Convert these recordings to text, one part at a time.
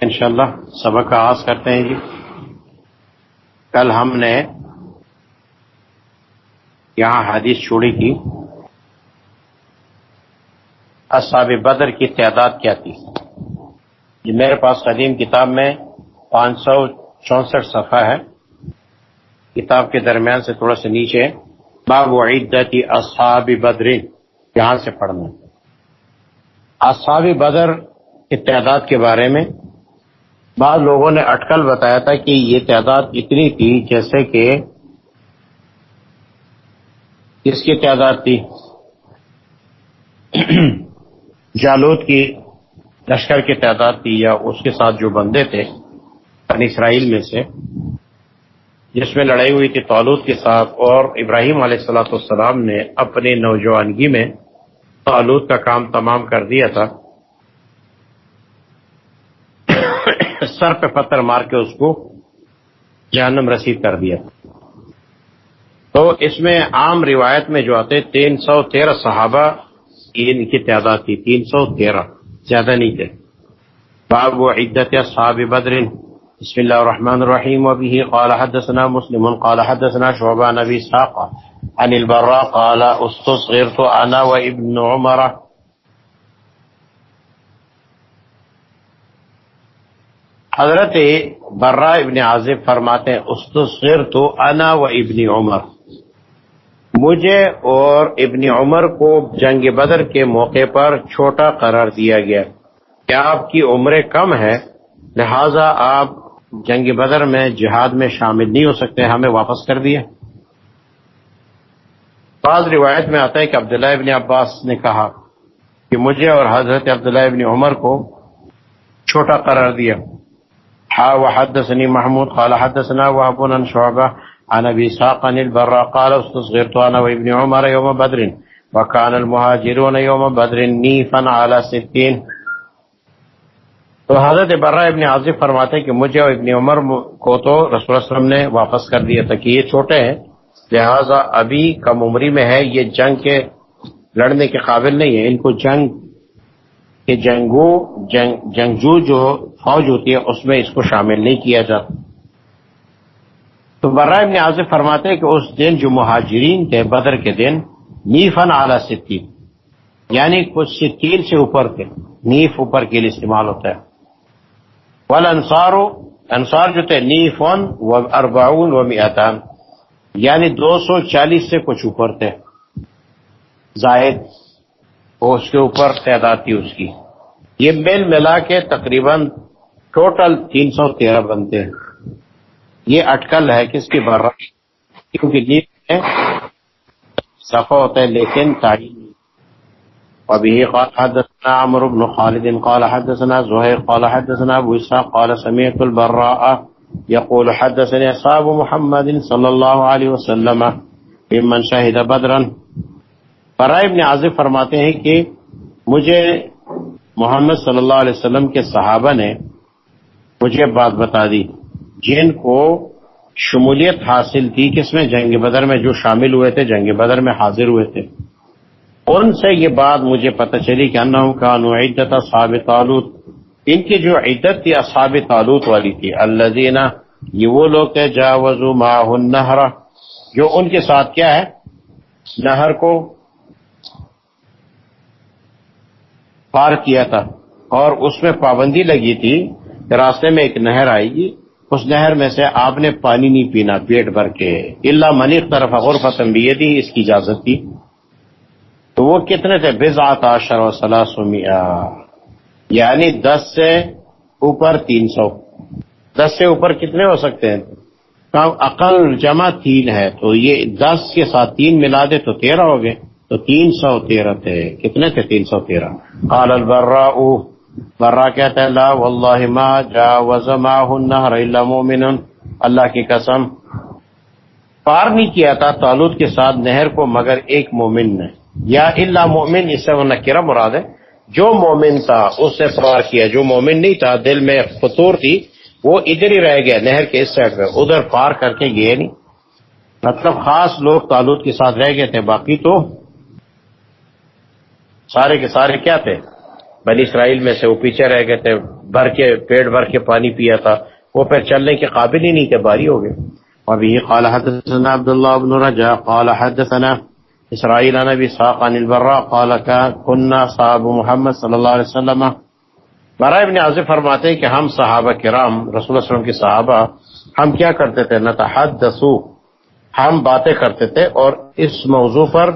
انشاءاللہ سبق کا آغاز کرتے ہیں جی۔ کل ہم نے یہاں حدیث چھوڑی کی۔ اصحاب بدر کی تعداد کیا تھی؟ جی میرے پاس قدیم کتاب میں پانچ سو چونسٹھ صفحہ ہے۔ کتاب کے درمیان سے تھوڑا سا نیچے باب عدت اصحاب بدر، یہاں سے پڑھنا۔ اصحاب بدر کی تعداد کے بارے میں بعض لوگوں نے اٹکل بتایا تھا کہ یہ تعداد اتنی تھی جیسے کہ کس کی تعداد تھی۔ جالوت کی لشکر کی تعداد تھی یا اس کے ساتھ جو بندے تھے اسرائیل میں سے، جس میں لڑائی ہوئی تھی تعلق کے ساتھ، اور ابراہیم علیہ السلاۃ السلام نے اپنی نوجوانگی میں تعلق کا کام تمام کر دیا تھا۔ سر پہ پتھر مار کے اس کو جہنم رسید کر دیا تو اس میں عام روایت میں جو آتے، تین سو تیرہ صحابہ ان کی تعداد تھی۔ تین سو تیرہ، زیادہ نہیں تھے۔ باب و عدت صحاب بدر۔ بسم اللہ الرحمن الرحیم۔ وبه قال حدثنا مسلم، قال حدثنا شعبان نبی ساقا عن البراء، قال استصغرت انا وابن عمر حضرت برا ابن عازب فرماتے ہیں استصغر تو انا و ابن عمر. مجھے اور ابن عمر کو جنگ بدر کے موقع پر چھوٹا قرار دیا گیا۔ کیا آپ کی عمریں کم ہے لہذا آپ جنگ بدر میں جہاد میں شامل نہیں ہو سکتے، ہمیں واپس کر دیا بعض روایت میں آتا ہے کہ عبداللہ ابن عباس نے کہا کہ مجھے اور حضرت عبداللہ ابن عمر کو چھوٹا قرار دیا۔ حا وحدثني محمود قال حدثنا وهب بن شعبة عن ابي اسحاق عن البراء قال استصغرت انا وابن عمر يوم بدر، وكان المهاجرون يوم بدر نيفا على ستين. تو حضرت برا ابن عاصف فرماتے کہ مجھے اور ابن عمر کو تو رسول اللہ علیہ وسلم نے واپس کر دیا تھا کہ یہ چھوٹے ہیں، لہذا ابھی کم عمری میں ہے، یہ جنگ کے لڑنے کے قابل نہیں ہے۔ ان کو جنگ کہ جنگو، جنگ، جنگجو جو فوج ہوتی ہے، اس میں اس کو شامل نہیں کیا جاتا تو برائے ابن عاصف فرماتے ہیں کہ اس دن جو مہاجرین تھے، بدر کے دن نیفن اعلی ستین یعنی کچھ ستین سے اوپر تھے۔ نیف اوپر کے لیے استعمال ہوتا ہے۔ ول انصار انصار جو تھے نیفن و ارباؤن و میتان یعنی دو سو چالیس سے کچھ اوپر تھے۔ زائد اس کے اوپر تعداد تھی اس کی۔ یہ میل ملا کے تقریباً ٹوٹل تین سو تیرہ بنتے ہیں۔ یہ اٹکل ہے کس کی بر کیونکہ نیند صفا ہوتا ہے، لیکن تعین ابھی قال حدثنا عمرو بن خالد، قال حدثنا زهير قال حدثنا ابو اسحاق، قال سمعت البراء يقول حدثني اصحاب محمد صلى الله عليه وسلم، ممن شهد بدرا برائے ابن عازف فرماتے ہیں کہ مجھے محمد صلی اللہ علیہ وسلم کے صحابہ نے مجھے بات بتا دی۔ جن کو شمولیت حاصل تھی، کس میں؟ جنگ بدر میں جو شامل ہوئے تھے، جنگ بدر میں حاضر ہوئے تھے۔ ان سے یہ بات مجھے پتہ چلی کہ انہوں کا عدت اصحاب تعلق ان کی جو عدت تھی، اصحاب تعلق والی تھی۔ اللہ دینا یہ وہ لوگ تھے جا وزو ماہ جو ان کے ساتھ کیا ہے؟ نہر کو پار کیا تھا۔ اور اس میں پابندی لگی تھی راستے میں ایک نہر آئے گی اس نہر میں سے آپ نے پانی نہیں پینا، پیٹ بھر کے۔ اللہ منی طرف غور فتم بھی تھی اس کی اجازت تھی تو وہ کتنے تھے؟ بزاط آشر و سلاسمیا یعنی دس سے اوپر تین سو۔ دس سے اوپر کتنے ہو سکتے ہیں؟ عقل جمع تین ہے۔ تو یہ دس کے ساتھ تین ملا دے تو تیرہ ہو گئے۔ تو تین سو تیرہ تھے۔ کتنے تھے؟ تین سو تیرہ۔ قال البرا برا کہتا ہے لا واللہ ما جاوز ماہ النہر الا مومن. اللہ کی قسم، پار نہیں کیا تھا تعلق کے ساتھ نہر کو مگر ایک مومن نے۔ یا اللہ مومن، اس سے وہ نکرہ مراد ہے؟ جو مومن تھا، اس سے پار کیا۔ جو مومن نہیں تھا، دل میں فطور تھی، وہ ادھر ہی رہ گیا نہر کے اس سائڈ پہ۔ ادھر پار کر کے گئے نہیں۔ مطلب خاص لوگ تعلق کے ساتھ رہ گئے تھے، باقی تو سارے کے سارے کیا تھے؟ بنی اسرائیل میں سے وہ پیچھے رہ گئے تھے، بھر کے پیٹ بھر کے پانی پیا تھا۔ وہ پھر چلنے کے قابل ہی نہیں تھے، باری ہو گئے۔ ابھی قال حدثنا عبد الله بن رجاء، قال حدثنا اسرائيل عن ابي ساق عن البراء، قال كنا صحاب محمد صلی اللہ علیہ وسلم۔ برائے ابن عازف فرماتے ہیں کہ ہم صحابہ کرام، رسول اللہ علیہ وسلم کے صحابہ، ہم کیا کرتے تھے؟ نتحدثو، ہم باتیں کرتے تھے اور اس موضوع پر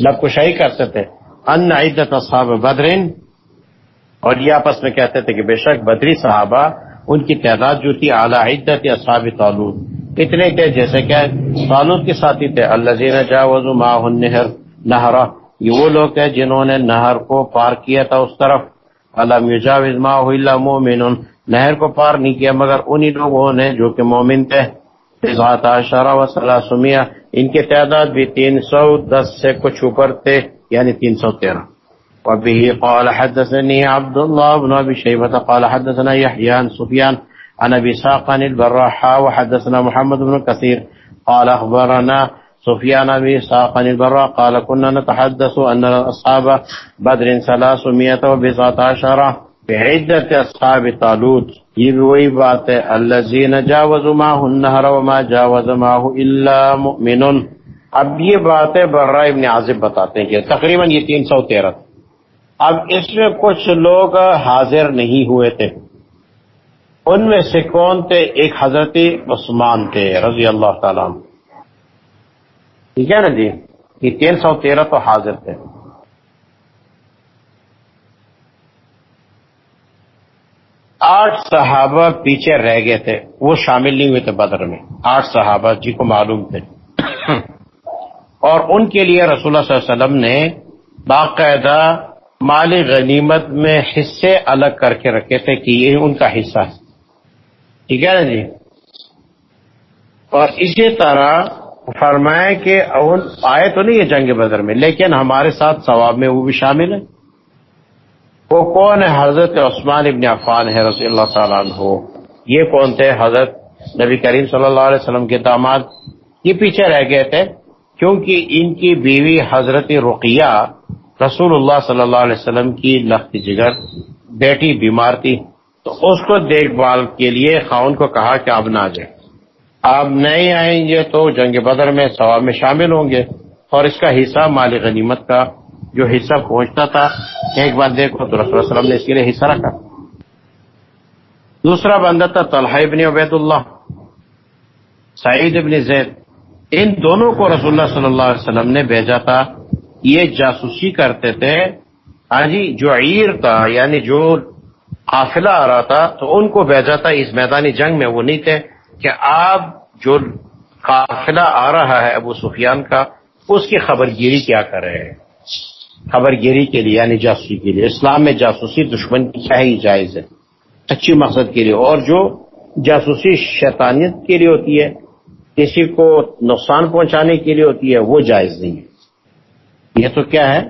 لبکشائی کرتے تھے۔ ان عدت اصحاب بدرین اور یہ آپس میں کہتے تھے کہ بے شک بدری صحابہ ان کی تعداد جو تھی اعلیٰ عدت اصحاب تعلق اتنے کے جیسے کہ تعلق کے ساتھی تھے. اللہ زین جاوز ماہ نہر، نہرا. یہ وہ لوگ ہیں جنہوں نے نہر کو پار کیا تھا اس طرف. یجاوز اللہ مومن نہر کو پار نہیں کیا، مگر انہی لوگوں نے جو کہ مومن تھے. شرح و سلاسمیہ ان کی تعداد بھی تین سو دس سے کچھ اوپر تھے. یعنی تین سو تیرہ وبه قال حدثني عبد الله بن أبي شيبة قال حدثنا يحيى عن سفيان عن أبي ساق البراحة وحدثنا محمد بن كثير قال أخبرنا سفيان ابي ساق البراء قال كنا نتحدث أن أصحاب بدر ثلاثمائة وبسعة عشر بعدت أصحاب طالوت. وہی بات الذين جاوزوا معه النهر وما جاوز معه إلا مؤمن. اب یہ باتیں برا ابن عازب بتاتے ہیں کہ تقریباً یہ تین سو تیرہ اب اس میں کچھ لوگ حاضر نہیں ہوئے تھے۔ ان میں سے کون تھے؟ ایک حضرت عثمان تھے، رضی اللہ تعالیٰ ٹھیک ہے نا جی؟ یہ تین سو تیرہ تو حاضر تھے۔ آٹھ صحابہ پیچھے رہ گئے تھے۔ وہ شامل نہیں ہوئے تھے بدر میں۔ آٹھ صحابہ جی کو معلوم تھے۔ اور ان کے لیے رسول اللہ صلی اللہ علیہ وسلم نے باقاعدہ مال غنیمت میں حصے الگ کر کے رکھے تھے کہ یہ ان کا حصہ ہے۔ ٹھیک ہے نا جی؟ اور اسی طرح فرمایا کہ آئے تو نہیں ہے جنگ بدر میں، لیکن ہمارے ساتھ ثواب میں وہ بھی شامل ہے۔ وہ کون ہے؟ حضرت عثمان ابن عفان ہے رضی اللہ تعالیٰ عنہ۔ یہ کون تھے؟ حضرت نبی کریم صلی اللہ علیہ وسلم کے داماد۔ یہ پیچھے رہ گئے تھے۔ کیونکہ ان کی بیوی حضرت رقیہ رسول اللہ صلی اللہ علیہ وسلم کی لخت جگر بیٹی بیمار تھی، تو اس کو دیکھ بھال کے لیے خاون کو کہا کہ اب نہ آ آپ نہیں آئیں گے تو جنگ بدر میں ثواب میں شامل ہوں گے۔ اور اس کا حصہ مال غنیمت کا جو حصہ پہنچتا تھا، ایک بار دیکھو تو رسول اللہ علیہ وسلم نے اس کے لیے حصہ رکھا۔ دوسرا بندہ تھا طلحہ ابن عبید اللہ سعید ابن زید۔ ان دونوں کو رسول اللہ صلی اللہ علیہ وسلم نے بھیجا تھا۔ یہ جاسوسی کرتے تھے۔ ہاں جی جو عیر تھا یعنی جو قافلہ آ رہا تھا، تو ان کو بھیجا تھا اس میدانی جنگ میں۔ وہ نہیں تھے کہ آپ جو قافلہ آ رہا ہے ابو سفیان کا، اس کی خبر گیری کیا کر رہے ہیں؟ خبر گیری کے لیے یعنی جاسوسی کے لیے۔ اسلام میں جاسوسی دشمن کی کیا ہی جائز ہے؟ اچھی مقصد کے لیے۔ اور جو جاسوسی شیطانیت کے لیے ہوتی ہے کسی کو نقصان پہنچانے کے لیے ہوتی ہے، وہ جائز نہیں ہے۔ یہ تو کیا ہے؟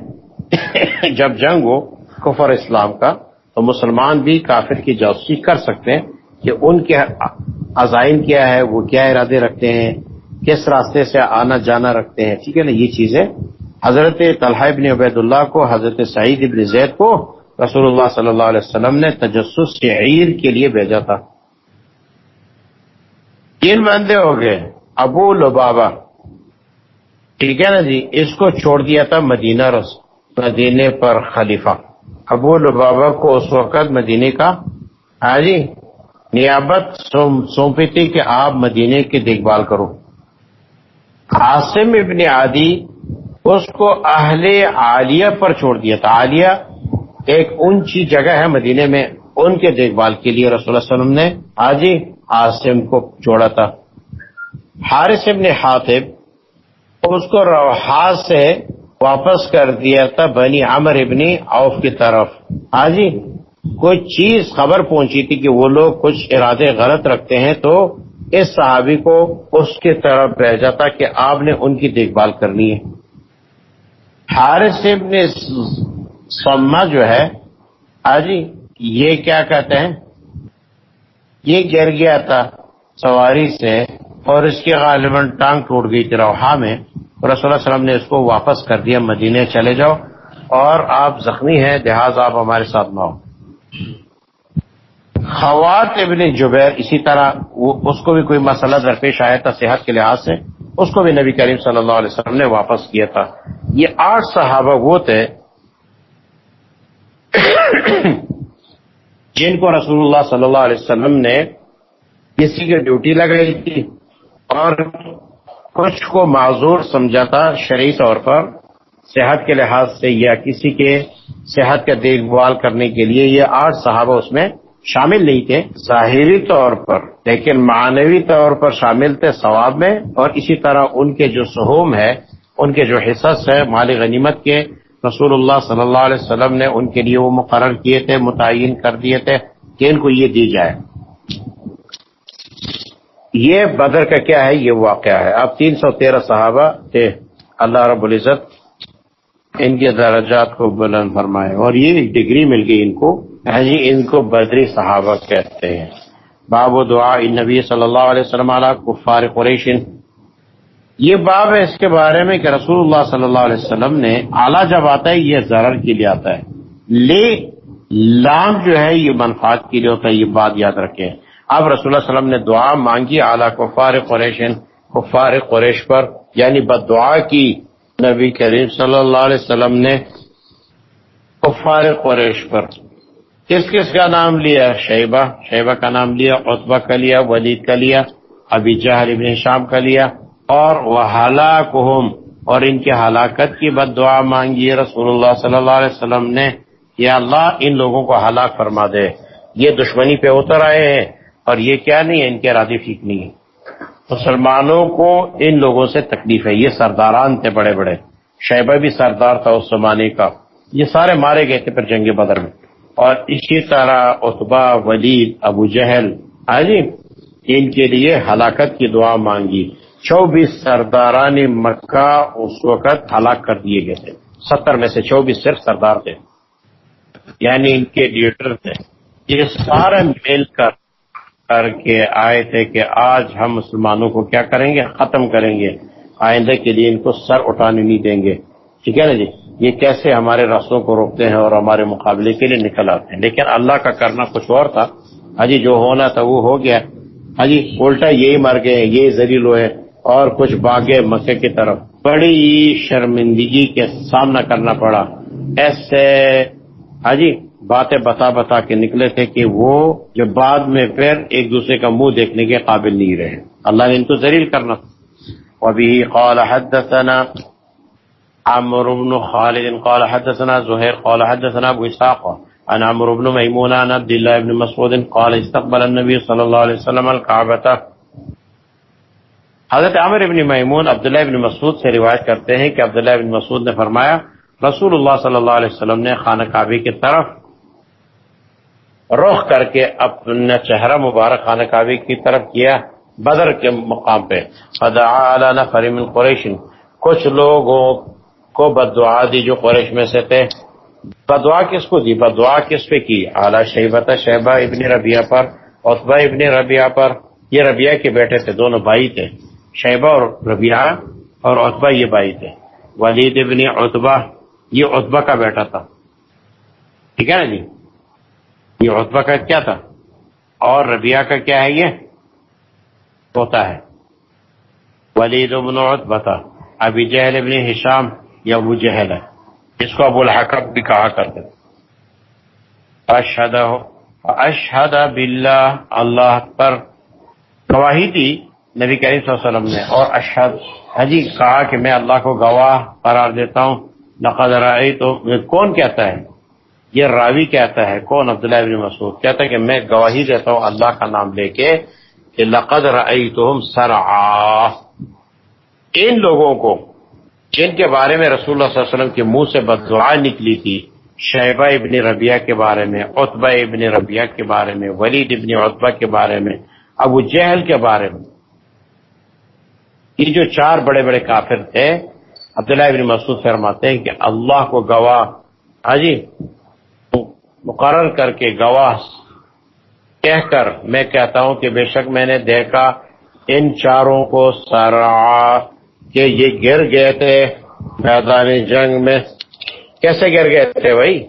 جب جنگ ہو، کفر اسلام کا، تو مسلمان بھی کافر کی جاسوسی کر سکتے ہیں کہ ان کے عزائم کیا ہے، وہ کیا ارادے رکھتے ہیں، کس راستے سے آنا جانا رکھتے ہیں۔ ٹھیک ہے نا؟ یہ چیزیں۔ حضرت طلحہ ابن عبید اللہ کو، حضرت سعید ابن زید کو رسول اللہ صلی اللہ علیہ وسلم نے تجسس کے عید کے لیے بھیجا تھا۔ تین بندے ہو گئے۔ ابو لبابا ٹھیک ہے نا جی؟ اس کو چھوڑ دیا تھا مدینہ رس، مدینے پر خلیفہ۔ ابو لبابا کو اس وقت مدینے کا ہاں جی؟ نیابت سونپی تھی کہ آپ مدینے کی دیکھ بھال کرو۔ عاصم ابن عادی اس کو اہل عالیہ پر چھوڑ دیا تھا۔ عالیہ ایک اونچی جگہ ہے مدینے میں، ان کے دیکھ بھال کے لیے رسول اللہ علیہ وسلم نے ہاں حاجی عاصم کو جوڑا تھا۔ حارث ابن حاطب اس کو روحا سے واپس کر دیا تھا بنی عمر ابن اوف کی طرف۔ حاجی کوئی چیز خبر پہنچی تھی کہ وہ لوگ کچھ ارادے غلط رکھتے ہیں تو اس صحابی کو اس کی طرف بھیجا تھا کہ آپ نے ان کی دیکھ بھال کرنی ہے۔ حارث ابن سما جو ہے آجی یہ کیا کہتے ہیں؟ یہ گر گیا تھا سواری سے۔ اور اس کی غالباً ٹانگ ٹوٹ گئی تھی روحا میں۔ رسول اللہ علیہ وسلم نے اس کو واپس کر دیا، مدینے چلے جاؤ اور آپ زخمی ہیں، لہٰذا آپ ہمارے ساتھ نہ ہو۔ خوات ابن جبیر اسی طرح، وہ اس کو بھی کوئی مسئلہ درپیش آیا تھا صحت کے لحاظ سے، اس کو بھی نبی کریم صلی اللہ علیہ وسلم نے واپس کیا تھا۔ یہ آٹھ صحابہ وہ تھے جن کو رسول اللہ صلی اللہ علیہ وسلم نے کسی کی ڈیوٹی لگائی تھی۔ اور کچھ کو معذور سمجھا تھا شرعی طور پر صحت کے لحاظ سے یا کسی کے صحت کا دیکھ بھال کرنے کے لیے یہ آٹھ صحابہ اس میں شامل نہیں تھے۔ ظاہری طور پر، لیکن معنوی طور پر شامل تھے ثواب میں اور اسی طرح ان کے جو سہوم ہے، ان کے جو حصص ہے مال غنیمت کے، رسول اللہ صلی اللہ علیہ وسلم نے ان کے لیے وہ مقرر کیے تھے، متعین کر دیے تھے کہ ان کو یہ دی جائے۔ یہ بدر کا کیا ہے؟ یہ واقعہ ہے۔ اب تین سو تیرہ صحابہ تھے۔ اللہ رب العزت ان کے درجات کو بلند فرمائے اور یہ ڈگری مل گئی ان کو۔ ہاں جی ان کو بدری صحابہ کہتے ہیں۔ باب و دعا نبی صلی اللہ علیہ وسلم علیہ کفار قریشن یہ باب ہے اس کے بارے میں کہ رسول اللہ صلی اللہ علیہ وسلم نے اعلیٰ جب آتا ہے، یہ ضرر کے لیے آتا ہے۔ لے، لام جو ہے، یہ منفاط کے لیے ہوتا ہے، یہ بات یاد رکھے اب رسول اللہ علیہ وسلم نے دعا مانگی، اعلیٰ کفار قریشن یعنی کفار قریش پر یعنی بد دعا کی۔ نبی کریم صلی اللہ علیہ وسلم نے کفار قریش پر۔ کس کس کا نام لیا؟ شیبہ۔ شیبہ کا نام لیا اتبا کا لیا، ولید کا لیا ابھی جہر ابن شام کا لیا، اور وہ ہلاک اور ان کے ہلاکت کی بد دعا مانگی۔ رسول اللہ صلی اللہ علیہ وسلم نے، یا اللہ ان لوگوں کو ہلاک فرما دے۔ یہ دشمنی پہ اتر آئے ہیں۔ اور یہ کیا نہیں ہے، ان کے ارادے ٹھیک نہیں ہے مسلمانوں کو ان لوگوں سے تکلیف ہے۔ یہ سرداران تھے، بڑے بڑے۔ شیبہ بھی سردار تھا اس زمانے کا۔ یہ سارے مارے گئے تھے پھر جنگ بدر میں۔ اور اسی طرح اتبا ولید، ابو جہل۔ ہاں جی ان کے لیے ہلاکت کی دعا مانگی۔ چوبیس سرداران مکہ اس وقت ہلاک کر دیے گئے تھے۔ ستر میں سے چوبیس صرف سردار تھے۔ یعنی ان کے لیڈر تھے۔ یہ سارے مل کر کر کے آئے تھے کہ آج ہم مسلمانوں کو کیا کریں گے؟ ختم کریں گے۔ آئندہ کے لیے ان کو سر اٹھانے نہیں دیں گے۔ ٹھیک ہے نا جی؟ یہ کیسے ہمارے راستوں کو روکتے ہیں اور ہمارے مقابلے کے لیے نکل آتے ہیں؟ لیکن اللہ کا کرنا کچھ اور تھا۔ حجی جو ہونا تھا وہ ہو گیا۔ حجی الٹا یہی مر گئے یہ ذریع ہوئے اور کچھ باغے مکے کی طرف۔ بڑی شرمندگی کے سامنا کرنا پڑا۔ ایسے حجی باتیں بتا بتا کے نکلے تھے کہ وہ جب بعد میں پھر ایک دوسرے کا منہ دیکھنے کے قابل نہیں رہے۔ اللہ نے ان کو ذلیل کرنا ابھی قال حدثنا عمرو بن خالد قال حدثنا زهير قال حدثنا ابو اسحاق عن عمرو بن ميمون عن عبد الله بن مسعود قال استقبل النبي صلى الله عليه وسلم الكعبه حضرت عامر ابن میمون عبداللہ ابن مسعود سے روایت کرتے ہیں کہ عبداللہ ابن مسعود نے فرمایا، رسول اللہ صلی اللہ علیہ وسلم نے خانہ کعبے کی طرف رخ کر کے اپنا چہرہ مبارک خانہ کعبے کی طرف کیا، بدر کے مقام پہ۔ فدعا نفر من قریش۔ کچھ لوگوں کو بدعا دی جو قریش میں سے تھے۔ بدعا کس کو دی؟ بدعا کس پہ کی؟ اعلی شیبت شیبہ ابن ربیہ پر عطبہ ابن ربیہ پر۔ یہ ربیہ کے بیٹے تھے، دونوں بھائی تھے۔ شیبہ اور ربیہ اور عطبہ یہ بھائی تھے۔ ولید ابن عطبہ یہ عطبہ کا بیٹا تھا۔ ٹھیک ہے نا جی؟ یہ عطبہ کا کیا تھا؟ اور ربیہ کا کیا ہے یہ؟ ہوتا ہے۔ ولید ابن عطبہ تھا۔ ابھی جہل ابن حشام یا ابو جہل ہے۔ اس کو ابو الحکم بھی کہا کرتے اشہد اشہد باللہ، اللہ پر گواہی دی نبی کریم صلی اللہ علیہ وسلم نے۔ اور اشہد حجی کہا کہ میں اللہ کو گواہ قرار دیتا ہوں۔ لقد رائی تو کون کہتا ہے؟ یہ راوی کہتا ہے، کون؟ عبداللہ ابن مسعود۔ کہتا ہے کہ میں گواہی دیتا ہوں اللہ کا نام لے کے کہ لقد رائی تو ان لوگوں کو، جن کے بارے میں رسول اللہ صلی اللہ علیہ وسلم کے منہ سے بدعا نکلی تھی شہبہ ابن ربیہ کے بارے میں اتبا ابن ربیہ کے بارے میں، ولید ابن اتبا کے بارے میں، ابو جہل کے بارے میں۔ یہ جو چار بڑے بڑے کافر تھے، عبداللہ ابن مسعود فرماتے ہیں کہ اللہ کو گواہ۔ ہاں جی؟ مقرر کر کے گواہ کہہ کر میں کہتا ہوں کہ بے شک میں نے دیکھا ان چاروں کو سرا کہ یہ گر گئے تھے میدان جنگ میں۔ کیسے گر گئے تھے بھائی؟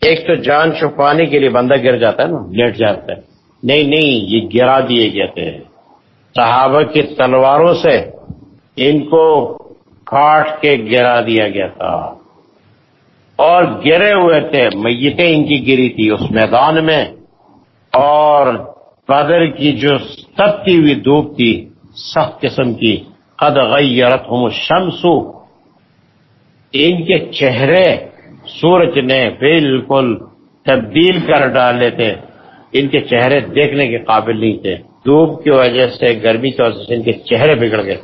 ایک تو جان چھپانے کے لیے بندہ گر جاتا ہے نا، لیٹ جاتا ہے۔ نہیں نہیں، یہ گرا دیے گئے تھے۔ صحابہ کی تلواروں سے ان کو کاٹ کے گرا دیا گیا تھا۔ اور گرے ہوئے تھے، میتیں ان کی گری تھی اس میدان میں، اور قدر کی جو تبتی ہوئی دھوپ تھی، سخت قسم کی، قد غیرت ہم شمسو ان کے چہرے سورج نے بالکل تبدیل کر ڈالے تھے ان کے چہرے دیکھنے کے قابل نہیں تھے۔ دھوپ کی وجہ سے، گرمی کی وجہ سے ان کے چہرے بگڑ گئے۔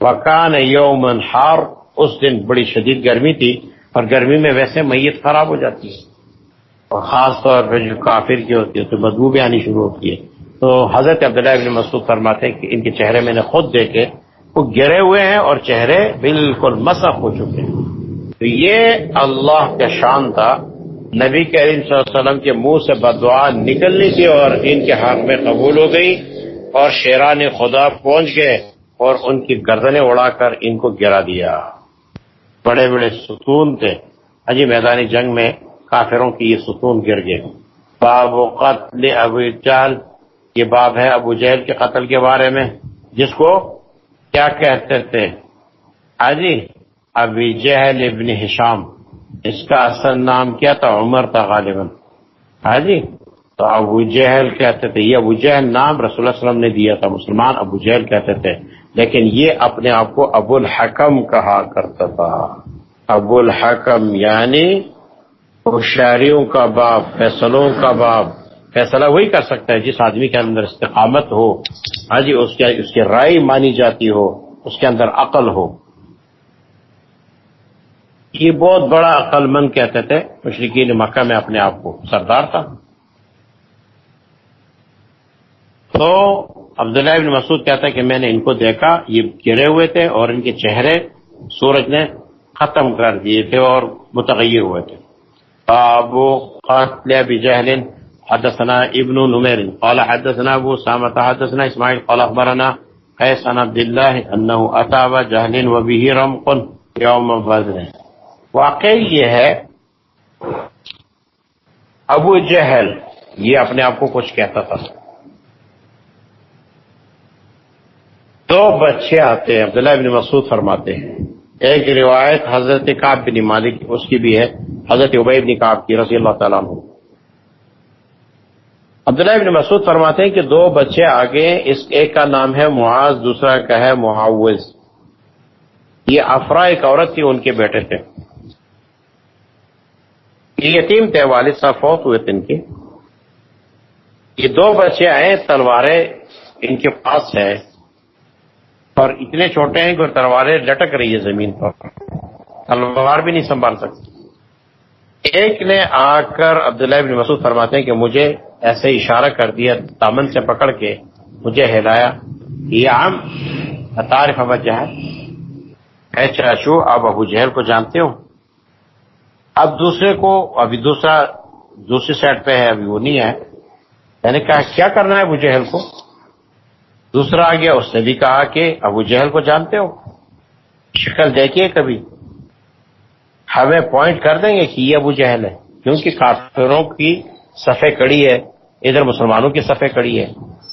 وکان یومن ہار اس دن بڑی شدید گرمی تھی۔ اور گرمی میں ویسے میت خراب ہو جاتی ہے۔ اور خاص طور پہ جو کافر کی ہوتی ہے، تو بدبو بھی آنی شروع ہوتی ہے۔ تو حضرت عبداللہ ابن مسعود فرماتے ہیں کہ ان کے چہرے میں نے خود دیکھے، وہ گرے ہوئے ہیں اور چہرے بالکل مسخ ہو چکے ہیں۔ تو یہ اللہ کا شان تھا۔ نبی کریم صلی اللہ علیہ وسلم کے منہ سے بدعا نکلنی تھی اور ان کے ہاتھ میں قبول ہو گئی اور شیران خدا پہنچ گئے اور ان کی گردنیں اڑا کر ان کو گرا دیا۔ بڑے بڑے ستون تھے۔ اجی میدانی جنگ میں کافروں کی یہ ستون گر گئے۔ باب و قتل ابو جہل، یہ باب ہے ابو جہل کے قتل کے بارے میں، جس کو کیا کہتے تھے؟ حاجی ابی جہل ابن ہشام، اس کا اصل نام کیا تھا؟ عمر تھا غالباً۔ حاجی تو ابو جہل کہتے تھے، یہ ابو جہل نام رسول اللہ علیہ وسلم نے دیا تھا، مسلمان ابو جہل کہتے تھے۔ لیکن یہ اپنے آپ کو ابو الحکم کہا کرتا تھا۔ ابو الحکم یعنی ہوشیاریوں کا باپ، فیصلوں کا باپ۔ فیصلہ وہی کر سکتا ہے جس آدمی کے اندر استقامت ہو۔ ہاں جی اس کے، اس کی رائے مانی جاتی ہو، اس کے اندر عقل ہو۔ یہ بہت بڑا عقل مند کہتے تھے مشرقین مکہ میں اپنے آپ کو سردار تھا۔ تو عبداللہ ابن مسعود کہتا ہے کہ میں نے ان کو دیکھا، یہ گرے ہوئے تھے اور ان کے چہرے سورج نے ختم کر دیے تھے اور متغیر ہوئے تھے۔ ابو قتل ابي حدثنا ابن نمير قال حدثنا ابو سامة حدثنا اسماعيل قال اخبرنا قيس عن عبد الله انه اتى ابا جهل وبه رمق يوم بدر۔ واقع یہ ہے، ابو جہل یہ اپنے آپ کو کچھ کہتا تھا۔ دو بچے آتے ہیں، عبداللہ ابن مسعود فرماتے ہیں۔ ایک روایت حضرت کاب بن مالک، اس کی بھی ہے، حضرت عبید بن کاب کی، رضی اللہ تعالیٰ عنہ۔ عبداللہ ابن مسعود فرماتے ہیں کہ دو بچے آگے، اس ایک کا نام ہے معاذ، دوسرا کا ہے محاوز یہ افرا ایک عورت تھی، ان کے بیٹے تھے۔ یہ یتیم تھے، والد صاحب، فوت ہوئے تھے ان کے۔ یہ دو بچے آئے، تلواریں ان کے پاس ہے۔ اور اتنے چھوٹے ہیں کہ تلواریں لٹک رہی ہے زمین پر۔ تلوار بھی نہیں سنبھال سکتے۔ ایک نے آ کر عبداللہ ابن مسعود فرماتے ہیں کہ مجھے ایسے اشارہ کر دیا، دامن سے پکڑ کے مجھے ہلایا۔ یہ عام تعارف ابا جہل۔ اے چاشو آپ ابو جہل کو جانتے ہو؟ اب دوسرے کو، ابھی دوسرا، دوسری سائڈ پہ ہے، ابھی وہ نہیں ہے۔ میں نے کہا، کیا کرنا ہے ابو جہل کو؟ دوسرا آ گیا، اس نے بھی کہا کہ ابو جہل کو جانتے ہو۔ شکل دیکھیے کبھی۔ ہمیں پوائنٹ کر دیں گے کہ یہ ابو جہل ہے، کیونکہ کافروں کی صفے کڑی ہے، ادھر مسلمانوں کی صفے کڑی ہے۔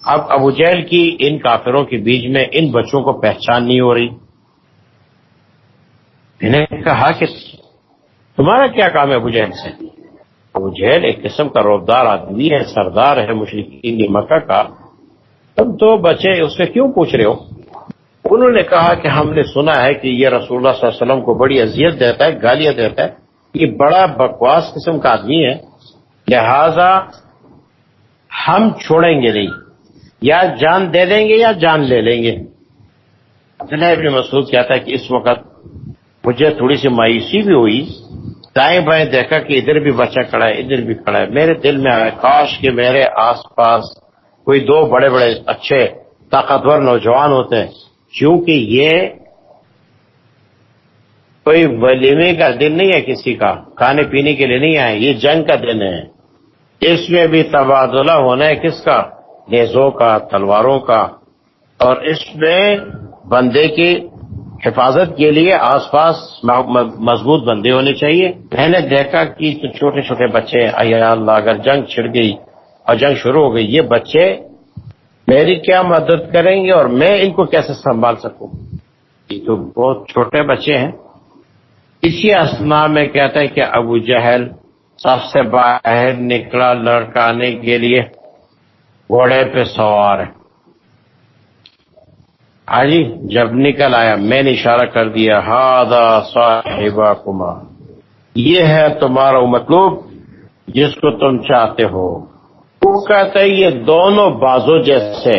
اب ابو جہل کی ان کافروں کے بیچ میں ان بچوں کو پہچان نہیں ہو رہی۔ میں نے کہا کہ تمہارا کیا کام ہے ابو جہل سے؟ ابو جہل ایک قسم کا روبدار آدمی ہے، سردار ہے مشرقین مکہ کا۔ تم تو بچے اس سے کیوں پوچھ رہے ہو؟ انہوں نے کہا کہ ہم نے سنا ہے کہ یہ رسول اللہ صلی اللہ علیہ وسلم کو بڑی اذیت دیتا ہے، گالیاں دیتا ہے۔ یہ بڑا بکواس قسم کا آدمی ہے۔ لہذا ہم چھوڑیں گے نہیں۔ یا جان دے دیں گے یا جان لے لیں گے۔ عبداللہ ابن مسعود کہتا ہے کہ اس وقت مجھے تھوڑی سی مایوسی بھی ہوئی۔ دائیں بائیں دیکھا کہ ادھر بھی بچہ کھڑا ہے، ادھر بھی کھڑا ہے۔ میرے دل میں آیا، کاش کہ میرے آس پاس کوئی دو بڑے بڑے اچھے طاقتور نوجوان ہوتے ہیں کیونکہ یہ کوئی ولیمے کا دن نہیں ہے کسی کا، کھانے پینے کے لیے نہیں آئے، یہ جنگ کا دن ہے۔ اس میں بھی تبادلہ ہونا ہے کس کا؟ نیزوں کا، تلواروں کا۔ اور اس میں بندے کی حفاظت کے لیے آس پاس مضبوط بندے ہونے چاہیے۔ میں نے دیکھا کہ چھوٹے چھوٹے بچے اللہ، اگر جنگ چھڑ گئی اور جنگ شروع ہو گئی. یہ بچے میری کیا مدد کریں گے اور میں ان کو کیسے سنبھال سکوں؟ یہ تو بہت چھوٹے بچے ہیں. اسی اسنا میں کہتا ہے کہ ابو جہل سب سے باہر نکلا لڑکانے کے لیے گھوڑے پہ سوار ہے. جی جب نکل آیا، میں نے اشارہ کر دیا ہادا صاحبہ کمار یہ ہے تمہارا مطلوب جس کو تم چاہتے ہو۔ وہ کہتے ہیں یہ دونوں بازو جیسے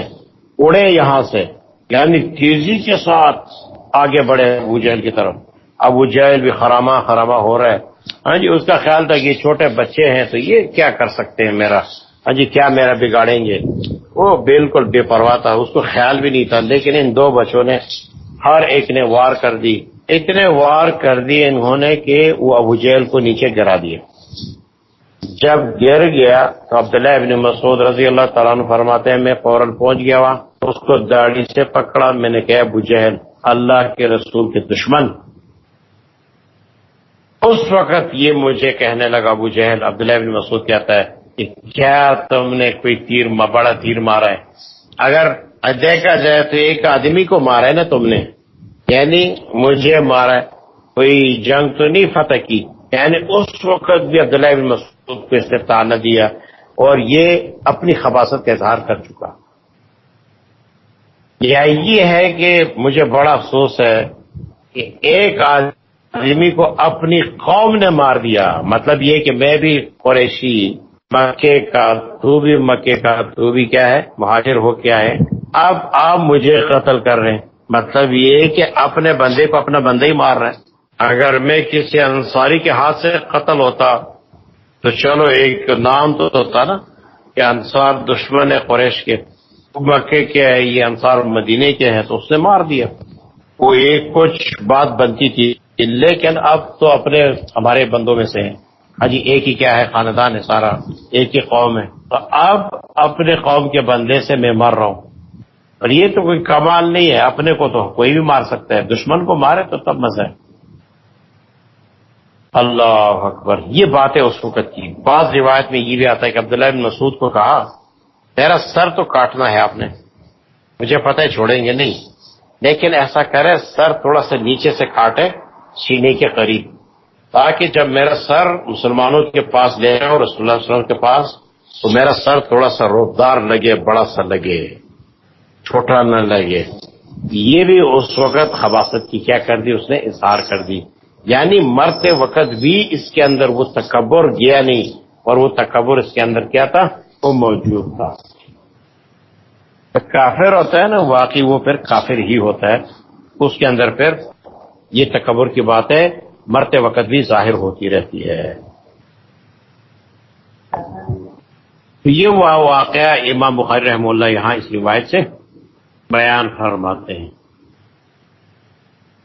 اڑے یہاں سے یعنی تیزی کے ساتھ آگے بڑھے ابو جیل کی طرف۔ ابو جیل بھی خراما خراما ہو رہا ہے۔ ہاں جی اس کا خیال تھا کہ یہ چھوٹے بچے ہیں، تو یہ کیا کر سکتے ہیں میرا؟ ہاں جی کیا میرا بگاڑیں گے؟ وہ بالکل بے پرواہ تھا، اس کو خیال بھی نہیں تھا، لیکن ان دو بچوں نے ہر ایک نے وار کر دی۔ اتنے وار کر دیے انہوں نے کہ وہ ابو جیل کو نیچے گرا دیے۔ جب گر گیا تو عبداللہ ابن مسعود رضی اللہ تعالیٰ فرماتے ہیں، میں فوراً پہنچ گیا وہاں، اس کو داڑھی سے پکڑا، میں نے کہا، ابو جہل، اللہ کے رسول کے دشمن۔ اس وقت یہ مجھے کہنے لگا، ابو جہل، عبداللہ ابن مسعود کہتا ہے کہ کیا تم نے کوئی تیر بڑا تیر مارا ہے؟ اگر دیکھا جائے تو ایک آدمی کو مارا ہے نا تم نے؟ یعنی مجھے مارا ہے، کوئی جنگ تو نہیں فتح کی؟ یعنی اس وقت بھی عبداللہ ابن مسعود کو اس نے تانا دیا اور یہ اپنی خباصت کا اظہار کر چکا۔ یہ ہے کہ مجھے بڑا افسوس ہے کہ ایک آدمی کو اپنی قوم نے مار دیا۔ مطلب یہ کہ میں بھی قریشی، مکے کا، تو بھی مکے کا، تو بھی کیا ہے، مہاجر ہو کیا ہے اب آپ مجھے قتل کر رہے ہیں۔ مطلب یہ کہ اپنے بندے کو اپنا بندہ ہی مار رہے ہیں اگر میں کسی انصاری کے ہاتھ سے قتل ہوتا، تو چلو ایک نام تو ہوتا نا، کہ انصار دشمن ہے قریش کے۔ مکے کے ہے، یہ انصار مدینے کے ہیں، تو اس نے مار دیا۔ وہ ایک کچھ بات بنتی تھی، لیکن اب تو اپنے ہمارے بندوں میں سے ہیں۔ ہاں جی ایک ہی کیا ہے؟ خاندان ہے سارا، ایک ہی قوم ہے۔ تو اب اپنے قوم کے بندے سے میں مر رہا ہوں۔ اور یہ تو کوئی کمال نہیں ہے، اپنے کو تو کوئی بھی مار سکتا ہے۔ دشمن کو مارے تو تب مزہ ہے۔ اللہ اکبر، یہ بات ہے اس وقت کی۔ بعض روایت میں یہ بھی آتا ہے کہ عبداللہ بن مسعود کو کہا میرا سر تو کاٹنا ہے آپ نے، مجھے پتہ ہے چھوڑیں گے نہیں، لیکن ایسا کرے، سر تھوڑا سا نیچے سے کاٹے، سینے کے قریب، تاکہ جب میرا سر مسلمانوں کے پاس لے رہا رسول اللہ علیہ وسلم کے پاس، تو میرا سر تھوڑا سا روبدار لگے، بڑا سا لگے، چھوٹا نہ لگے۔ یہ بھی اس وقت خباست کی کیا کر دی، اس نے اظہار کر دی۔ یعنی مرتے وقت بھی اس کے اندر وہ تکبر گیا نہیں اور وہ تکبر اس کے اندر کیا تھا؟ وہ موجود تھا۔ کافر ہوتا ہے نا، واقعی وہ پھر کافر ہی ہوتا ہے۔ اس کے اندر پھر یہ تکبر کی بات ہے، مرتے وقت بھی ظاہر ہوتی رہتی ہے۔ تو یہ واقعہ امام بخاری رحم اللہ یہاں اس روایت سے بیان فرماتے ہیں۔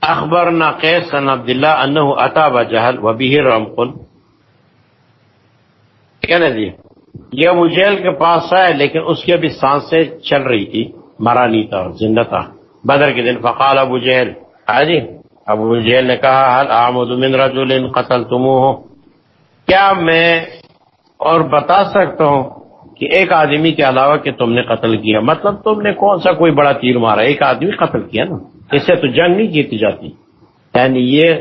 اخبر ناقیس سن عبداللہ انہ عطا بجہل وبی رمقل. کہنا جی؟ یہ ابو جیل کے پاس آئے لیکن اس کی ابھی سانسیں چل رہی تھی مرا نہیں تھا، زندہ تھا، بدر کے دن۔ فقال ابو جیل ہاں جی؟ ابو جیل نے کہا حل آمد من رجل قتل تم ہو کیا میں اور بتا سکتا ہوں کہ ایک آدمی کے علاوہ کہ تم نے قتل کیا؟ مطلب تم نے کون سا کوئی بڑا تیر مارا؟ ایک آدمی قتل کیا نا؟ اس سے تو جنگ نہیں جیتی جاتی۔ یعنی یہ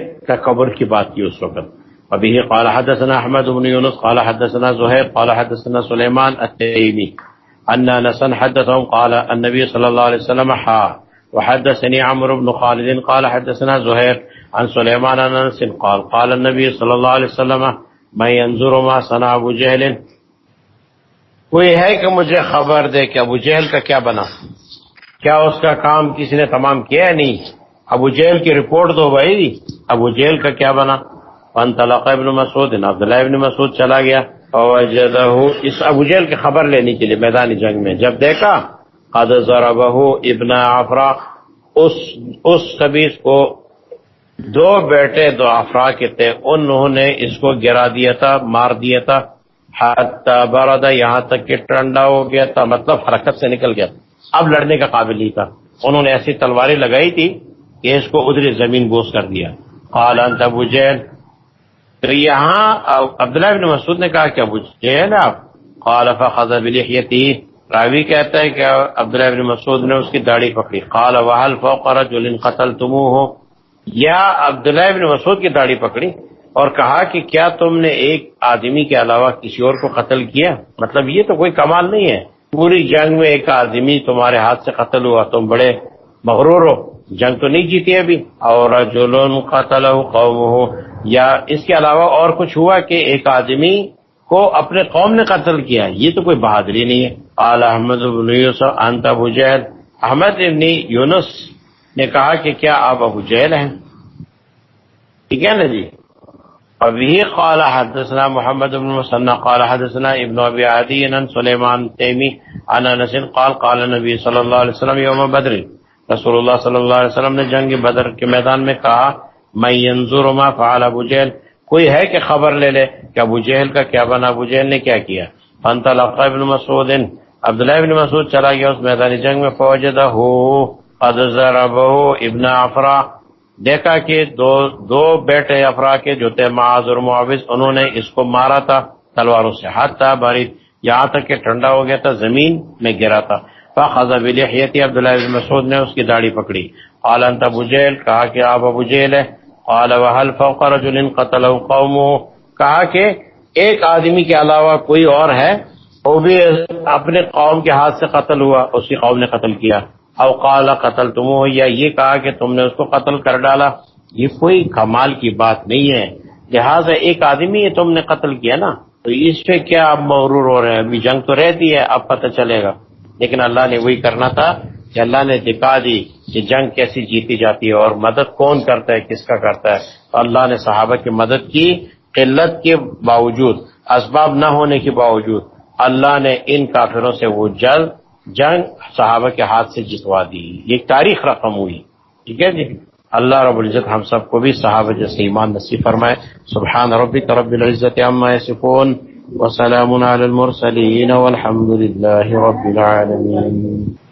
قبر کی بات کی اس وقت۔ وبه قال حدثنا احمد بن يونس قال حدثنا زهير قال حدثنا سليمان التيمي ان نسن حدثهم، قال النبي صلى الله عليه وسلم حا وحدثني عمرو بن خالد، قال حدثنا زهير عن سليمان عن انس، قال قال النبي صلى الله عليه وسلم، من ينظر ما صنع ابو جهل کوئی ہے کہ مجھے خبر دے کہ ابو جہل کا کیا بنا۔ کیا اس کا کام کسی نے تمام کیا نہیں. ابو جہل کی رپورٹ دو بھائی ابو جہل کا کیا بنا؟ فن طلق ابن مسعود. عبداللہ ابن مسعود چلا گیا. اس ابو جیل کی خبر لینے کے لیے میدانی جنگ میں. جب دیکھا، قد ضربہ ابن افرا اس اس خبیص کو دو بیٹے دو افرا کے تھے. انہوں نے اس کو گرا دیا تھا، مار دیا تھا. حتی بردا یہاں تک کہ ٹنڈا ہو گیا تھا. مطلب حرکت سے نکل گیا تھا. اب لڑنے کا قابل نہیں تھا۔ انہوں نے ایسی تلواریں لگائی تھی کہ اس کو ادھر زمین بوس کر دیا۔ قال انت ابو جیل تو یہاں عبداللہ بن مسعود نے کہا کہ ابو جیل آپ؟ قال فخذ بلحیتی۔ راوی کہتا ہے کہ عبداللہ بن مسعود نے اس کی داڑھی پکڑی۔ قال وحل فوق رجل قتلتموه؟ یا عبداللہ بن مسعود کی داڑھی پکڑی؟ اور کہا کہ کیا تم نے ایک آدمی کے علاوہ کسی اور کو قتل کیا؟ مطلب یہ تو کوئی کمال نہیں ہے۔ پوری جنگ میں ایک آدمی تمہارے ہاتھ سے قتل ہوا، تم بڑے مغرور ہو۔ جنگ تو نہیں جیتی ابھی۔ اور جو قتل قوم ہو یا اس کے علاوہ اور کچھ ہوا کہ ایک آدمی کو اپنے قوم نے قتل کیا۔ یہ تو کوئی بہادری نہیں ہے۔ آل احمد یوسف، انت ابو جہل۔ احمد ابن یونس نے کہا کہ کیا آپ ابو جہل ہیں؟ ٹھیک ہے نا جی؟ ابھی قال حدثنا محمد بن مسنى قال حدثنا ابن ابي عدي عن سليمان تيمي عن انس، قال قال النبي صلى الله عليه وسلم يوم بدر۔ رسول اللہ صلی اللہ علیہ وسلم نے جنگ بدر کے میدان میں کہا میں ينظر ما فعل ابو جہل کوئی ہے کہ خبر لے لے کہ ابو جہل کا کیا بنا، ابو جہل نے کیا کیا۔ فانطلق ابن مسعود، عبداللہ ابن مسعود چلا گیا اس میدانی جنگ میں، فوجدہ قد ضربه ابن عفرہ۔ دیکھا کہ دو دو بیٹے افرا کے جو تھے معاذ اور معاوض، انہوں نے اس کو مارا تھا، تلواروں سے ہاتھ تھا، باری یہاں تک کہ ٹھنڈا ہو گیا تھا، زمین میں گرا تھا۔ فخذ بلحیتی عبداللہ بن مسعود، نے اس کی داڑھی پکڑی۔ قال انت ابو جیل کہا کہ آپ ابو جیل ہے قال وحل فوق رجل قتل قوم کہا کہ ایک آدمی کے علاوہ کوئی اور ہے۔ وہ بھی اپنے قوم کے ہاتھ سے قتل ہوا اس کی قوم نے قتل کیا۔ او قال قتل تم یا یہ کہا کہ تم نے اس کو قتل کر ڈالا۔ یہ کوئی کمال کی بات نہیں ہے۔ لہٰذا ایک آدمی تم نے قتل کیا نا۔ تو اس پہ کیا آپ مغرور ہو رہے ہیں؟ ابھی جنگ تو رہتی ہے، اب پتہ چلے گا۔ لیکن اللہ نے وہی کرنا تھا کہ اللہ نے دکھا دی کہ جنگ کیسی جیتی جاتی ہے اور مدد کون کرتا ہے، کس کا کرتا ہے۔ تو اللہ نے صحابہ کی مدد کی، قلت کے باوجود، اسباب نہ ہونے کے باوجود، اللہ نے ان کافروں سے وہ جلد جنگ صحابہ کے ہاتھ سے جتوا دی۔ یہ تاریخ رقم ہوئی، ٹھیک ہے جی؟ اللہ رب العزت ہم سب کو بھی صحابہ جیسے ایمان نصیب فرمائے۔ سبحان ربک رب العزت عما یصفون وسلام علی المرسلین والحمد للہ رب العالمین۔